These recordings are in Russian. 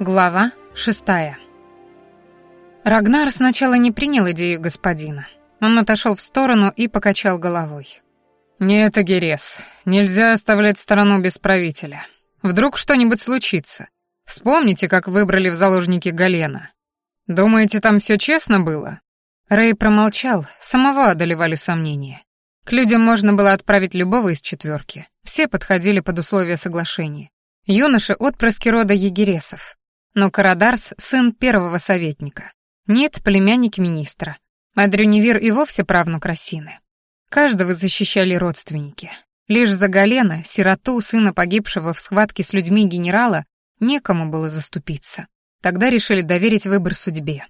Глава шестая. Рагнар сначала не принял идею господина. Он отошел в сторону и покачал головой. «Нет, Агерес, нельзя оставлять страну без правителя. Вдруг что-нибудь случится. Вспомните, как выбрали в заложники Галена. Думаете, там все честно было?» Рэй промолчал, самого одолевали сомнения. К людям можно было отправить любого из четверки. Все подходили под условия соглашения. Юноши — отпрыски рода егересов, но Карадарс — сын первого советника. Нет, племянник министра. Дрюневир и вовсе правнук Росины. Каждого защищали родственники. Лишь за Галена, сироту, сына погибшего в схватке с людьми генерала, некому было заступиться. Тогда решили доверить выбор судьбе.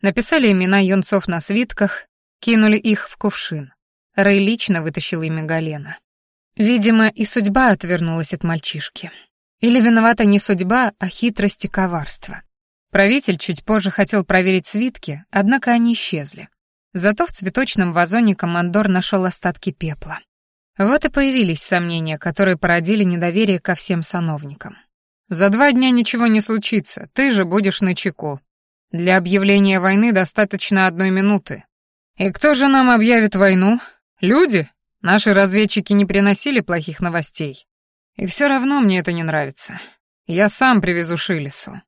Написали имена юнцов на свитках, кинули их в кувшин. Рэй лично вытащил имя Галена. Видимо, и судьба отвернулась от мальчишки. Или виновата не судьба, а хитрость и коварство. Правитель чуть позже хотел проверить свитки, однако они исчезли. Зато в цветочном вазоне командор нашел остатки пепла. Вот и появились сомнения, которые породили недоверие ко всем сановникам. «За два дня ничего не случится, ты же будешь на чеку. Для объявления войны достаточно одной минуты. И кто же нам объявит войну? Люди? Наши разведчики не приносили плохих новостей. И все равно мне это не нравится. Я сам привезу Шилесу.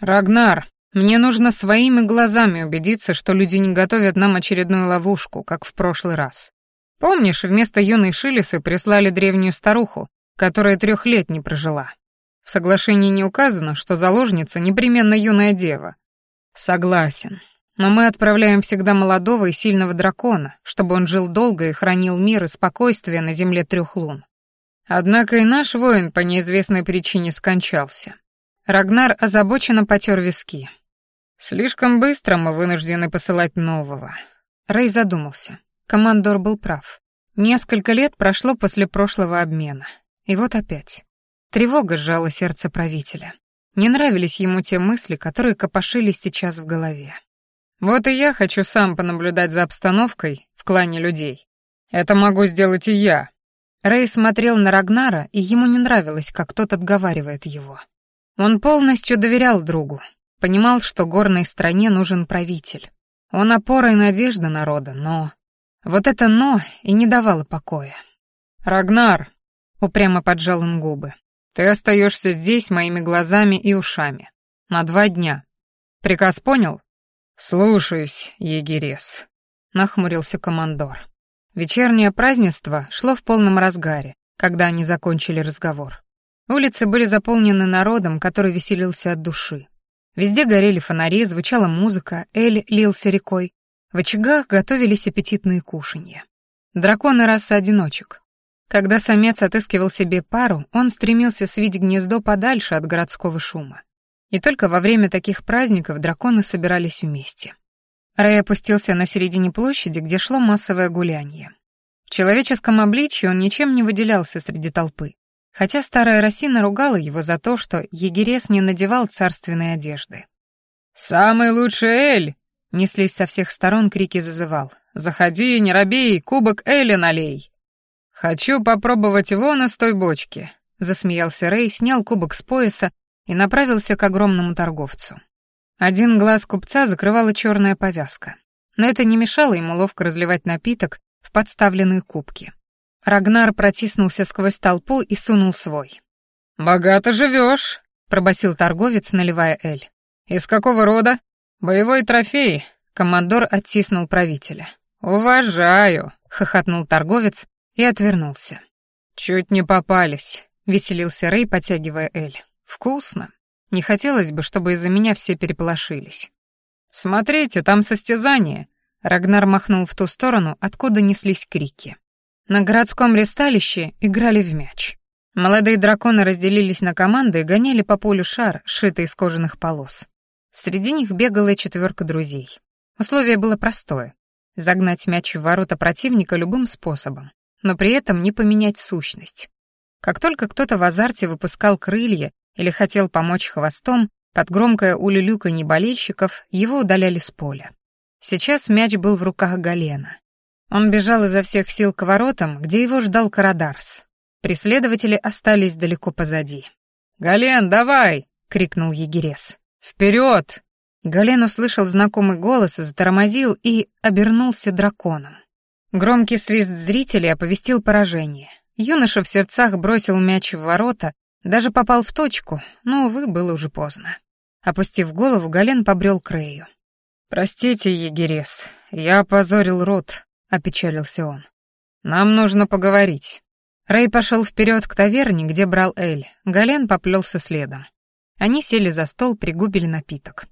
Рагнар, мне нужно своими глазами убедиться, что люди не готовят нам очередную ловушку, как в прошлый раз. Помнишь, вместо юной Шилесы прислали древнюю старуху, которая трех лет не прожила. В соглашении не указано, что заложница непременно юная дева. Согласен. Но мы отправляем всегда молодого и сильного дракона, чтобы он жил долго и хранил мир и спокойствие на земле трех лун. Однако и наш воин по неизвестной причине скончался. Рагнар озабоченно потер виски. Слишком быстро мы вынуждены посылать нового. Рэй задумался. Командор был прав. Несколько лет прошло после прошлого обмена. И вот опять. Тревога сжала сердце правителя. Не нравились ему те мысли, которые копошились сейчас в голове. Вот и я хочу сам понаблюдать за обстановкой в клане людей. Это могу сделать и я, Рэй смотрел на Рагнара, и ему не нравилось, как тот отговаривает его. Он полностью доверял другу, понимал, что горной стране нужен правитель. Он опора и надежда народа, но... Вот это «но» и не давало покоя. «Рагнар!» — упрямо поджал он губы. «Ты остаешься здесь моими глазами и ушами. На два дня. Приказ понял?» «Слушаюсь, егерес», — нахмурился командор. Вечернее празднество шло в полном разгаре, когда они закончили разговор. Улицы были заполнены народом, который веселился от души. Везде горели фонари, звучала музыка, Эль лился рекой. В очагах готовились аппетитные кушанья. Драконы раса одиночек. Когда самец отыскивал себе пару, он стремился свить гнездо подальше от городского шума. И только во время таких праздников драконы собирались вместе. Рэй опустился на середине площади, где шло массовое гуляние. В человеческом обличье он ничем не выделялся среди толпы, хотя старая Росина ругала его за то, что егерес не надевал царственной одежды. «Самый лучший Эль!» — неслись со всех сторон, крики зазывал. «Заходи, не робей, кубок Эля налей!» «Хочу попробовать вон из той бочки», — засмеялся Рэй, снял кубок с пояса и направился к огромному торговцу. Один глаз купца закрывала черная повязка. Но это не мешало ему ловко разливать напиток в подставленные кубки. Рагнар протиснулся сквозь толпу и сунул свой. «Богато живешь», — пробасил торговец, наливая эль. «Из какого рода?» «Боевой трофей», — командор оттиснул правителя. «Уважаю», — хохотнул торговец и отвернулся. «Чуть не попались», — веселился Рэй, потягивая эль. «Вкусно». Не хотелось бы, чтобы из-за меня все переполошились. «Смотрите, там состязание!» Рагнар махнул в ту сторону, откуда неслись крики. На городском ресталище играли в мяч. Молодые драконы разделились на команды и гоняли по полю шар, сшитый из кожаных полос. Среди них бегала четверка друзей. Условие было простое — загнать мяч в ворота противника любым способом, но при этом не поменять сущность. Как только кто-то в азарте выпускал крылья или хотел помочь хвостом, под громкое улюлюканье болельщиков его удаляли с поля. Сейчас мяч был в руках Галена. Он бежал изо всех сил к воротам, где его ждал Карадарс. Преследователи остались далеко позади. «Гален, давай!» — крикнул егерес. «Вперед!» Гален услышал знакомый голос, затормозил и обернулся драконом. Громкий свист зрителей оповестил поражение. Юноша в сердцах бросил мяч в ворота, даже попал в точку, но, увы, было уже поздно. Опустив голову, Гален побрел к Рэю. «Простите, егерес, я опозорил рот», — опечалился он. «Нам нужно поговорить». Рэй пошел вперед к таверне, где брал Эль. Гален поплелся следом. Они сели за стол, пригубили напиток.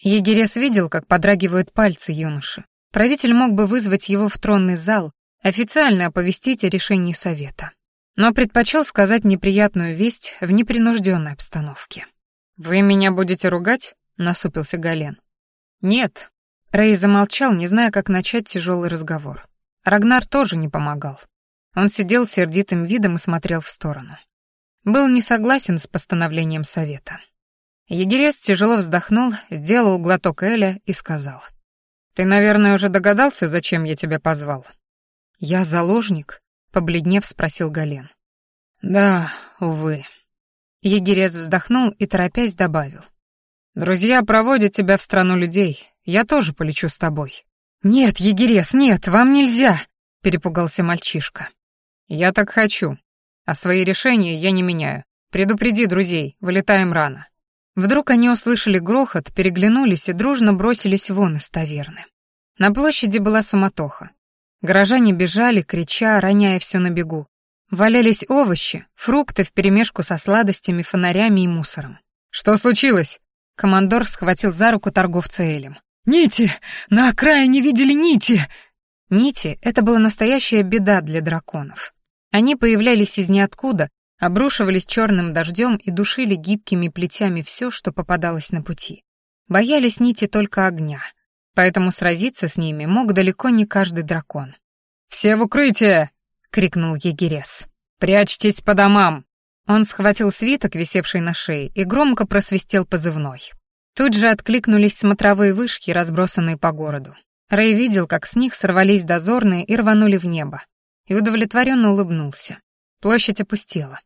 Егерес видел, как подрагивают пальцы юноши. Правитель мог бы вызвать его в тронный зал, официально оповестить о решении совета. Но предпочел сказать неприятную весть в непринужденной обстановке. «Вы меня будете ругать?» — насупился Гален. «Нет». Рэй замолчал, не зная, как начать тяжелый разговор. Рагнар тоже не помогал. Он сидел сердитым видом и смотрел в сторону. Был не согласен с постановлением совета. Егерес тяжело вздохнул, сделал глоток Эля и сказал. «Ты, наверное, уже догадался, зачем я тебя позвал?» «Я заложник?» — побледнев спросил Гален. «Да, увы». Егерес вздохнул и, торопясь, добавил. «Друзья проводят тебя в страну людей. Я тоже полечу с тобой». «Нет, егерес, нет, вам нельзя!» — перепугался мальчишка. «Я так хочу. А свои решения я не меняю. Предупреди друзей, вылетаем рано». Вдруг они услышали грохот, переглянулись и дружно бросились вон из таверны. На площади была суматоха. Горожане бежали, крича, роняя все на бегу. Валялись овощи, фрукты вперемешку со сладостями, фонарями и мусором. «Что случилось?» Командор схватил за руку торговца Элем. «Нити! На окраине видели нити!» Нити — это была настоящая беда для драконов. Они появлялись из ниоткуда, обрушивались черным дождем и душили гибкими плетями все, что попадалось на пути. Боялись нити только огня, поэтому сразиться с ними мог далеко не каждый дракон. «Все в укрытие!» — крикнул егерес. «Прячьтесь по домам!» Он схватил свиток, висевший на шее, и громко просвистел позывной. Тут же откликнулись смотровые вышки, разбросанные по городу. Рэй видел, как с них сорвались дозорные и рванули в небо, и удовлетворенно улыбнулся. Площадь опустела.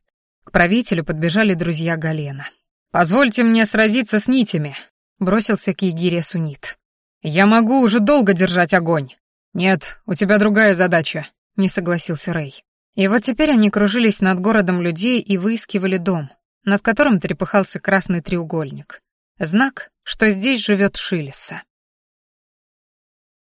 К правителю подбежали друзья Галена. «Позвольте мне сразиться с нитями», — бросился к Егире Сунит. «Я могу уже долго держать огонь». «Нет, у тебя другая задача», — не согласился Рэй. И вот теперь они кружились над городом людей и выискивали дом, над которым трепыхался красный треугольник. Знак, что здесь живет Шилеса.